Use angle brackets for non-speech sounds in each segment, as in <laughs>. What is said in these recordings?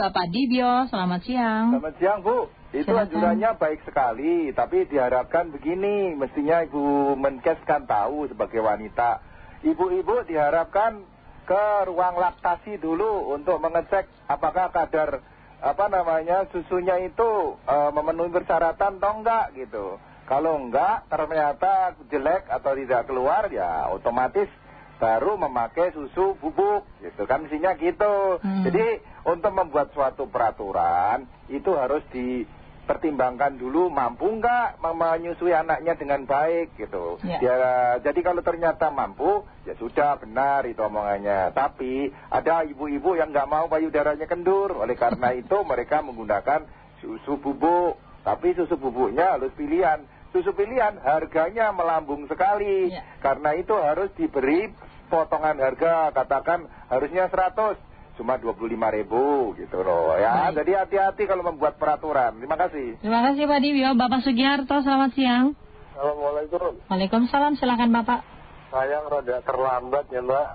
Bapak Dibio, selamat siang. Selamat siang Bu, itu Silakan. anjurannya baik sekali, tapi diharapkan begini, mestinya Ibu Menkes kan tahu sebagai wanita. Ibu-ibu diharapkan ke ruang laktasi dulu untuk mengecek apakah kadar apa namanya susunya itu eh, memenuhi persyaratan atau enggak gitu. Kalau enggak ternyata jelek atau tidak keluar ya otomatis baru memakai susu bubuk gitu kan mestinya gitu. Hmm. Jadi untuk membuat suatu peraturan itu harus dipertimbangkan dulu mampu nggak menyusui anaknya dengan baik gitu. Ya. Ya, jadi kalau ternyata mampu ya sudah benar itu omongannya. Tapi ada ibu-ibu yang nggak mau payudaranya kendur. Oleh karena <laughs> itu mereka menggunakan susu bubuk. Tapi susu bubuknya harus pilihan. Susu pilihan harganya melambung sekali. Ya. Karena itu harus diberi potongan harga. Katakan harusnya 100 cuma 25 ribu gitu loh ya. Baik. Jadi hati-hati kalau membuat peraturan. Terima kasih. Terima kasih Pak Dibio. Bapak Sugiharto, selamat siang. Assalamualaikum. Waalaikumsalam, silakan Bapak. Sayang rada terlambat ya Mbak.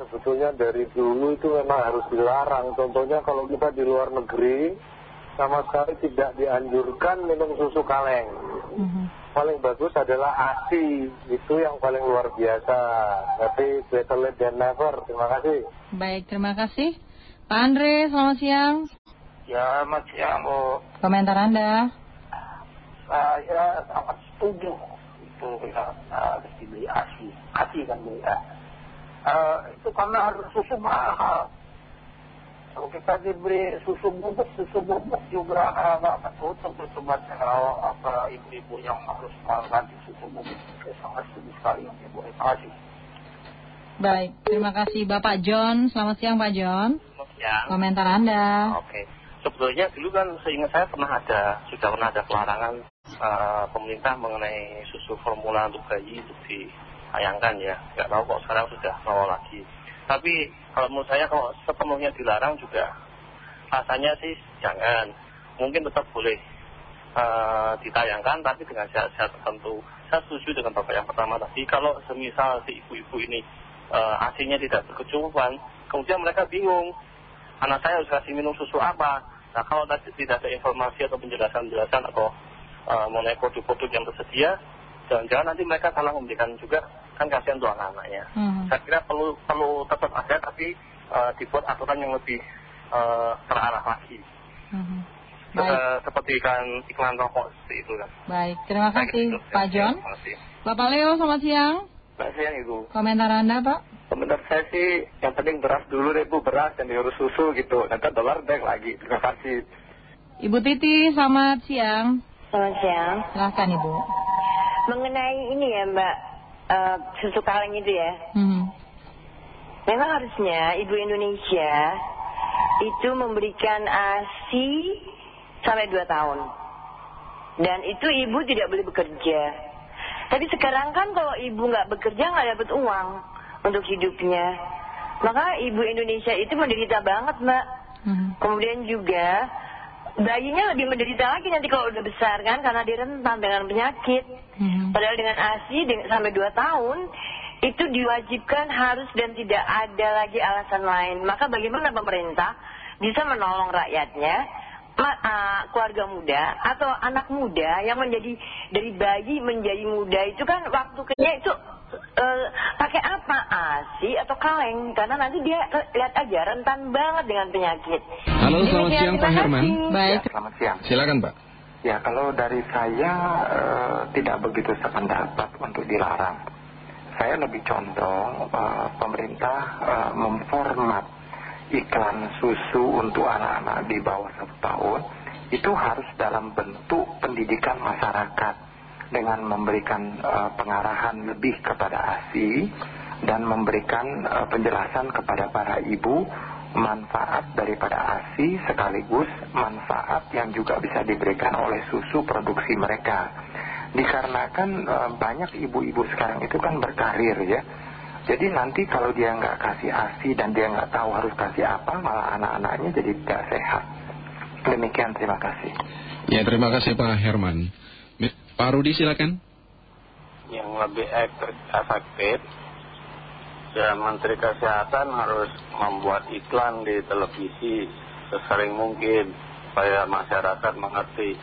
Sebetulnya dari dulu itu memang harus dilarang. Contohnya kalau kita di luar negeri, sama sekali tidak dianjurkan minum susu kaleng. Mhm. Paling bagus adalah ASI. Itu yang paling luar biasa. Tapi better late than never. Terima kasih. Baik, terima kasih. Pak Andre, selamat siang. Ya, Mas ya, Bu. Komentar Anda. Saya sangat setuju itu ya harus dibeli ASI. ASI kan Bu ya. Eh, itu karena harus susu mahal. Kalau kita diberi susu bubuk, susu bubuk juga eh, nggak tutup itu buat eh, apa ibu-ibu yang harus mengganti susu bubuk. Saya sangat setuju sekali Ibu Terima kasih. Baik, terima kasih Bapak John. Selamat siang Pak John. Ya, Komentar Anda. oke. Sebetulnya dulu kan seingat saya pernah ada, sudah pernah ada pelarangan eh, pemerintah mengenai susu formula untuk bayi untuk ditayangkan ya. Nggak tahu kok sekarang sudah mau lagi. Tapi kalau menurut saya kalau sepenuhnya dilarang juga rasanya sih jangan. Mungkin tetap boleh eh, ditayangkan tapi dengan syarat-syarat tertentu. Saya setuju dengan Bapak yang pertama tadi. Kalau semisal si ibu-ibu ini eh, asinya tidak berkecukupan, kemudian mereka bingung anak saya harus kasih minum susu apa. Nah kalau tadi tidak ada informasi atau penjelasan-penjelasan atau uh, mengenai produk-produk yang tersedia, jangan-jangan nanti mereka salah memberikan juga, kan kasihan untuk anak-anaknya. Mhm. Saya kira perlu perlu tetap ada tapi uh, dibuat aturan yang lebih uh, terarah lagi. Mhm. Baik, seperti kan iklan rokok seperti itu kan. baik. Terima kasih. Pak John. Terima kasih. Bapak Leo, selamat siang. Terima kasih Ibu. Komentar Anda Pak. Menurut saya sih yang penting beras dulu deh Bu, beras dan diurus susu gitu. Nanti dolar naik lagi. Terima kasih. Ibu Titi, selamat siang. Selamat siang. Silahkan Ibu. Mengenai ini ya Mbak, eh, susu kaleng itu ya. Mhm. Memang harusnya Ibu Indonesia itu memberikan ASI sampai 2 tahun. Dan itu Ibu tidak boleh bekerja. Tapi sekarang kan kalau Ibu nggak bekerja nggak dapat uang untuk hidupnya. Maka Ibu Indonesia itu menderita banget Mbak. Mhm. Kemudian juga bayinya lebih menderita lagi nanti kalau udah besar kan karena dia rentan dengan penyakit. Mhm. Padahal dengan ASI dengan, sampai 2 tahun itu diwajibkan harus dan tidak ada lagi alasan lain. Maka bagaimana pemerintah bisa menolong rakyatnya, ma- keluarga muda atau anak muda yang menjadi dari bayi menjadi muda itu kan waktu kecil itu eh, pakai apa ASI atau kaleng karena nanti dia lihat aja rentan banget dengan penyakit. Halo, selamat siang Pak Herman. Baik. Selamat siang. Silakan Pak. Ya kalau dari saya eh, tidak begitu sependapat untuk dilarang. Saya lebih condong eh, pemerintah eh, memformat iklan susu untuk anak-anak di bawah satu tahun itu harus dalam bentuk pendidikan masyarakat dengan memberikan eh, pengarahan lebih kepada ASI dan memberikan eh, penjelasan kepada para ibu manfaat daripada ASI sekaligus manfaat yang juga bisa diberikan oleh susu produksi mereka. Dikarenakan eh, banyak ibu-ibu sekarang itu kan berkarir ya. Jadi nanti kalau dia nggak kasih ASI dan dia nggak tahu harus kasih apa, malah anak-anaknya jadi tidak sehat. Demikian, terima kasih. Ya, terima kasih Pak Herman. Pak Rudi silakan. yang lebih ek- efektif dan Menteri Kesehatan harus membuat iklan di televisi sesering mungkin supaya masyarakat mengerti.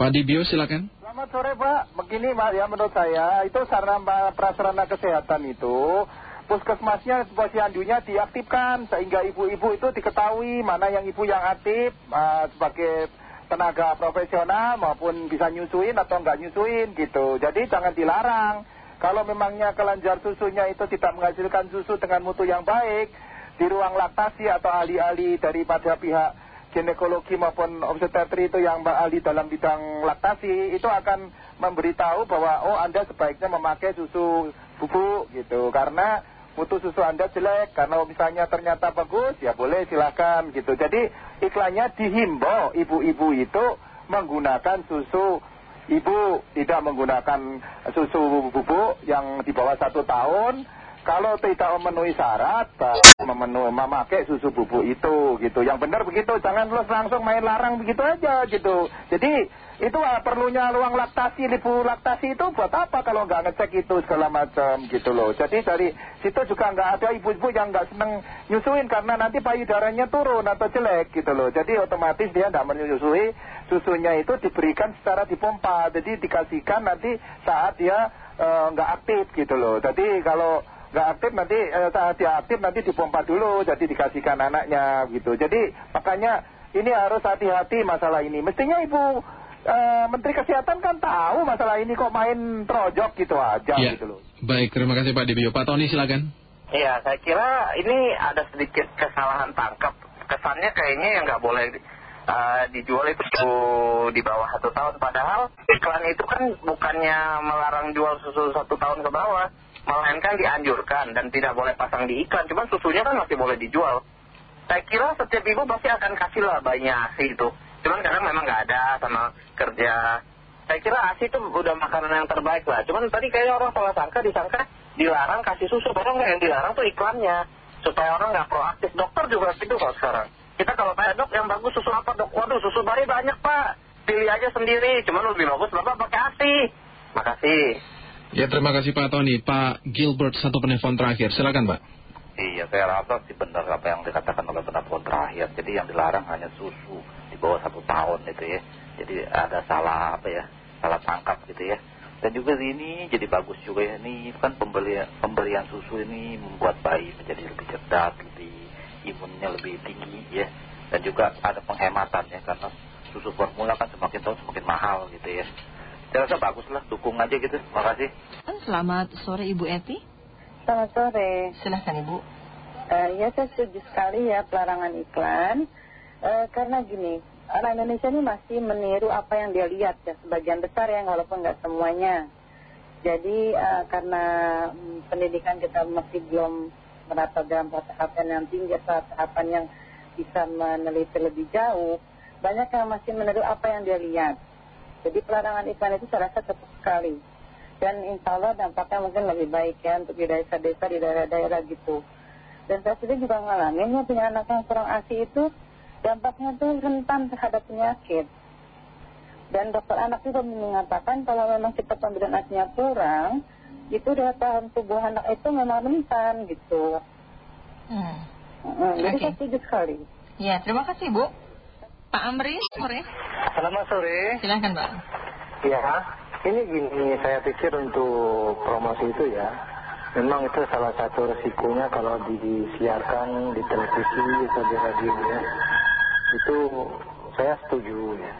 Pak Dibio silakan. Selamat sore Pak, begini Pak ya menurut saya itu sarana prasarana kesehatan itu puskesmasnya posyandunya diaktifkan sehingga ibu-ibu itu diketahui mana yang ibu yang aktif uh, sebagai tenaga profesional maupun bisa nyusuin atau enggak nyusuin gitu. Jadi jangan dilarang. Kalau memangnya kelenjar susunya itu tidak menghasilkan susu dengan mutu yang baik di ruang laktasi atau ahli-ahli daripada pihak ginekologi maupun obstetri itu yang ahli dalam bidang laktasi itu akan memberitahu bahwa oh Anda sebaiknya memakai susu bubuk gitu. Karena mutu susu Anda jelek karena misalnya ternyata bagus ya boleh silakan gitu. Jadi iklannya dihimbau ibu-ibu itu menggunakan susu ibu tidak menggunakan susu bubuk yang di bawah satu tahun. Kalau tidak memenuhi syarat memakai susu bubuk itu gitu. Yang benar begitu jangan terus langsung main larang begitu aja gitu. Jadi itu ah, perlunya ruang laktasi ibu laktasi itu buat apa kalau nggak ngecek itu segala macam gitu loh. Jadi dari situ juga nggak ada ibu-ibu yang nggak seneng nyusuin karena nanti payudaranya turun atau jelek gitu loh. Jadi otomatis dia nggak menyusui susunya itu diberikan secara dipompa. Jadi dikasihkan nanti saat dia eh, nggak aktif gitu loh. Jadi kalau nggak aktif nanti eh, saat dia aktif nanti dipompa dulu jadi dikasihkan anaknya gitu jadi makanya ini harus hati-hati masalah ini mestinya ibu eh, Menteri Kesehatan kan tahu masalah ini kok main trojok gitu aja Ya. gitu loh Baik, terima kasih Pak Dibio. Pak Tony silakan. Iya, saya kira ini ada sedikit kesalahan tangkap. Kesannya kayaknya yang nggak boleh eh, dijual itu di bawah satu tahun. Padahal iklan itu kan bukannya melarang jual susu satu tahun ke bawah. Melainkan dianjurkan dan tidak boleh pasang di iklan. Cuman susunya kan masih boleh dijual. Saya kira setiap ibu pasti akan kasih lah bayinya ASI itu. Cuman kadang memang nggak ada sama kerja. Saya kira ASI itu udah makanan yang terbaik lah. Cuman tadi kayaknya orang salah sangka, disangka dilarang kasih susu. Padahal nggak yang dilarang tuh iklannya. Supaya orang nggak proaktif. Dokter juga gitu kok sekarang. Kita kalau tanya dok yang bagus susu apa dok? Waduh susu bayi banyak pak. Pilih aja sendiri. Cuman lebih bagus bapak pakai ASI. Makasih. Ya, terima kasih Pak Tony. Pak Gilbert, satu penelpon terakhir. Silakan Pak. Iya, saya rasa sih benar apa yang dikatakan oleh penelpon terakhir. Jadi yang dilarang hanya susu di bawah satu tahun itu ya. Jadi ada salah apa ya, salah tangkap gitu ya. Dan juga ini jadi bagus juga ya. Ini kan pembelian, pemberian susu ini membuat bayi menjadi lebih cerdas, lebih imunnya lebih tinggi ya. Dan juga ada penghematan ya, karena susu formula kan semakin tahun semakin mahal gitu ya. Saya rasa bagus lah, dukung aja gitu. Makasih. Selamat sore Ibu Eti. Selamat sore. Silahkan Ibu. Eh, ya saya setuju sekali ya pelarangan iklan. Eh, karena gini, orang Indonesia ini masih meniru apa yang dia lihat ya. Sebagian besar ya, walaupun nggak semuanya. Jadi eh, karena mm, pendidikan kita masih belum merata dalam tahapan yang tinggi atau tahapan yang bisa meneliti lebih jauh. Banyak yang masih meniru apa yang dia lihat. Jadi pelarangan iklan itu saya rasa tepat sekali. Dan insya Allah dampaknya mungkin lebih baik ya untuk di desa-desa, di daerah-daerah gitu. Dan saya sendiri juga ngalamin ya punya anak yang kurang ASI itu dampaknya tuh rentan terhadap penyakit. Dan dokter anak juga mengatakan kalau memang kita pemberian ASInya kurang, itu daya tahan tubuh anak itu memang rentan gitu. Hmm. Mm, Jadi Oke. saya setuju sekali. Ya, terima kasih Bu. Pak Amri, sore. Selamat sore. Silahkan Pak. Ya, ini gini, saya pikir untuk promosi itu ya, memang itu salah satu resikonya kalau disiarkan di televisi atau di radio ya. Itu saya setuju ya.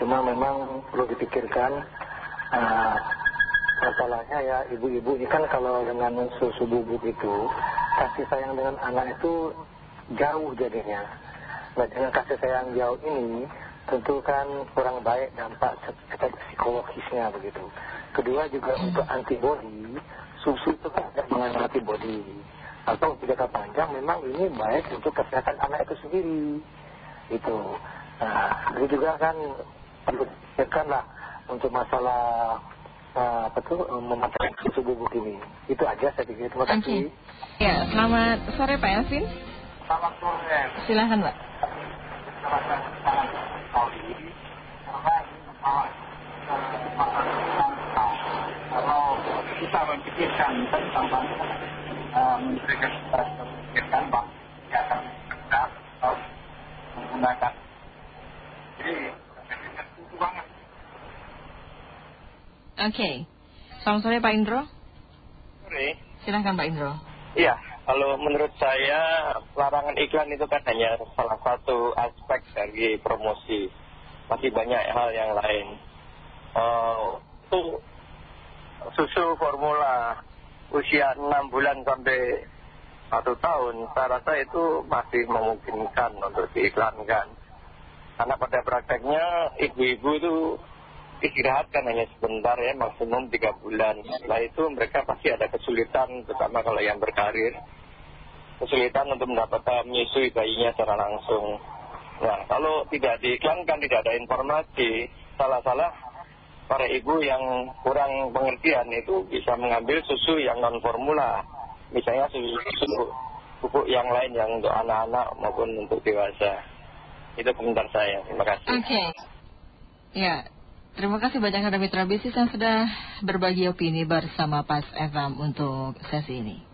Cuma memang perlu dipikirkan ah, masalahnya ya ibu-ibu ini kan kalau dengan susu bubuk itu kasih sayang dengan anak itu jauh jadinya. Nah dengan kasih sayang jauh ini tentu kan kurang baik dampak secara psikologisnya begitu. Kedua juga untuk antibodi, susu itu kan ada mengandung antibodi. Atau jangka panjang memang ini baik untuk kesehatan anak itu sendiri. Itu. Nah, ini juga kan perlu lah untuk masalah uh, apa tuh uh, memakai susu bubuk ini. Itu aja saya pikir. Terima kasih. Ya, selamat sore Pak Elvin. Selamat sore. Silahkan Pak. Kalau kita memikirkan tentang Menteri Kesehatan memikirkan bahwa kesehatan cerdas, Oke. Selamat sore Pak Indro. Sore. Silahkan Pak Indro. Iya, kalau menurut saya larangan iklan itu kan hanya salah satu aspek dari promosi. Masih banyak hal yang lain. Uh, itu susu formula usia 6 bulan sampai satu tahun, saya rasa itu masih memungkinkan untuk diiklankan. Karena pada prakteknya ibu-ibu itu istirahat kan hanya sebentar ya, maksimum tiga bulan. Setelah itu mereka pasti ada kesulitan, terutama kalau yang berkarir. Kesulitan untuk mendapatkan menyusui bayinya secara langsung. Nah, kalau tidak diiklankan, tidak ada informasi, salah-salah para ibu yang kurang pengertian itu bisa mengambil susu yang non-formula misalnya pupuk yang lain yang untuk anak-anak maupun untuk dewasa. Itu komentar saya. Terima kasih. Oke. Ya, terima kasih banyak ada mitra bisnis yang sudah berbagi opini bersama Pas FM untuk sesi ini.